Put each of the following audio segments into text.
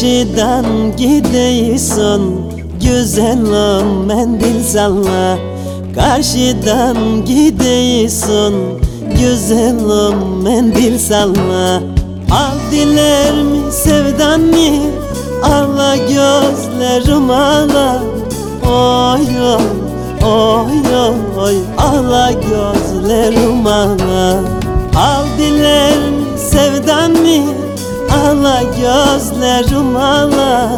Karşıdan gidiyorsun. Güzelim mendil salla. Karşıdan gidiyorsun. Güzelim mendil salla. Al diler mi sevdan mı Ağla gözlerim ağla. Oy oy oy oy Ağla gözlerim ağla. Al diler mi sevdan mı Ağla gözlerim ağla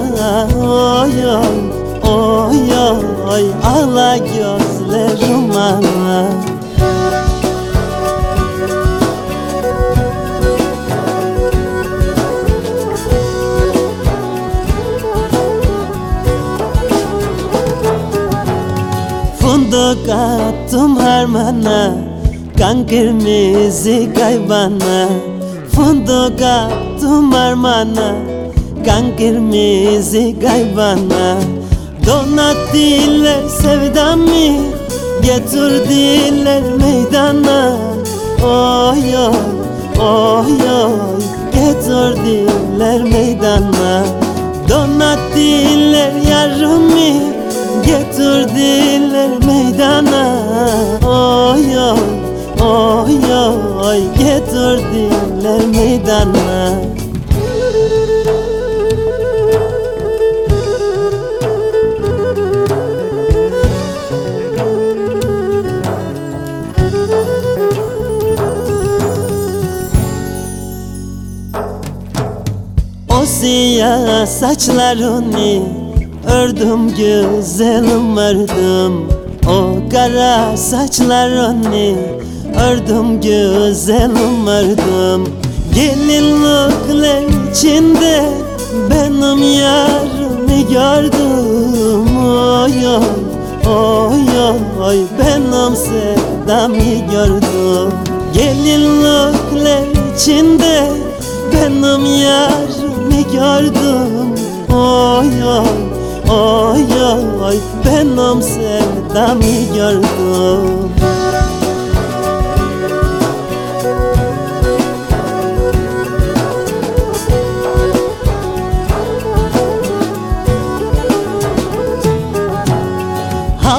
Oy oy oy oy. Ağla gözlerim ağla Fındık attım harmana Kan kırmızı kaybana Fındık attım harmana Kan kırmızı kaybana Donattılar sevdamı Getirdiler meydana. Oy oy oy oy Getirdiler meydana. Donattılar yarımı Getirdiler meydana meydana. O siyah saçlarını Ördüm güzelim ördüm. O kara saçlarını Ördüm güzelim ördüm Gelinlikler içinde Benim yarımı gördüm Oy oy oy oy Benim sevdamı gördüm Gelinlikler içinde Benim yarımı gördüm Oy oy oy oy Benim sevdamı gördüm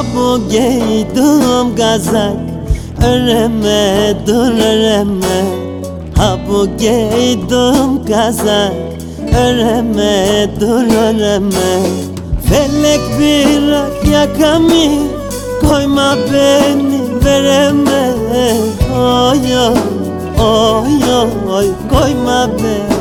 Ha bu giydim gazak öreme Ha bu giydim gazak Öremedim öreme. Felek bir yakamı Koyma beni vereme. Oy oy oy oy Koyma beni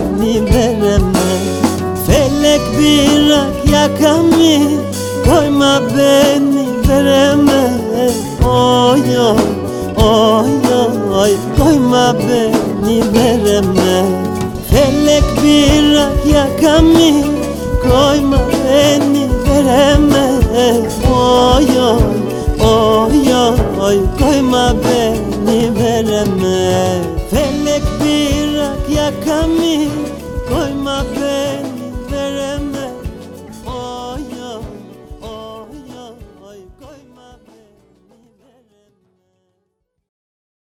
oy Koyma beni vereme Felek bir yakamı Koyma beni vereme. Oy oy oy oy Koyma beni vereme. Felek bir yakamı Koyma beni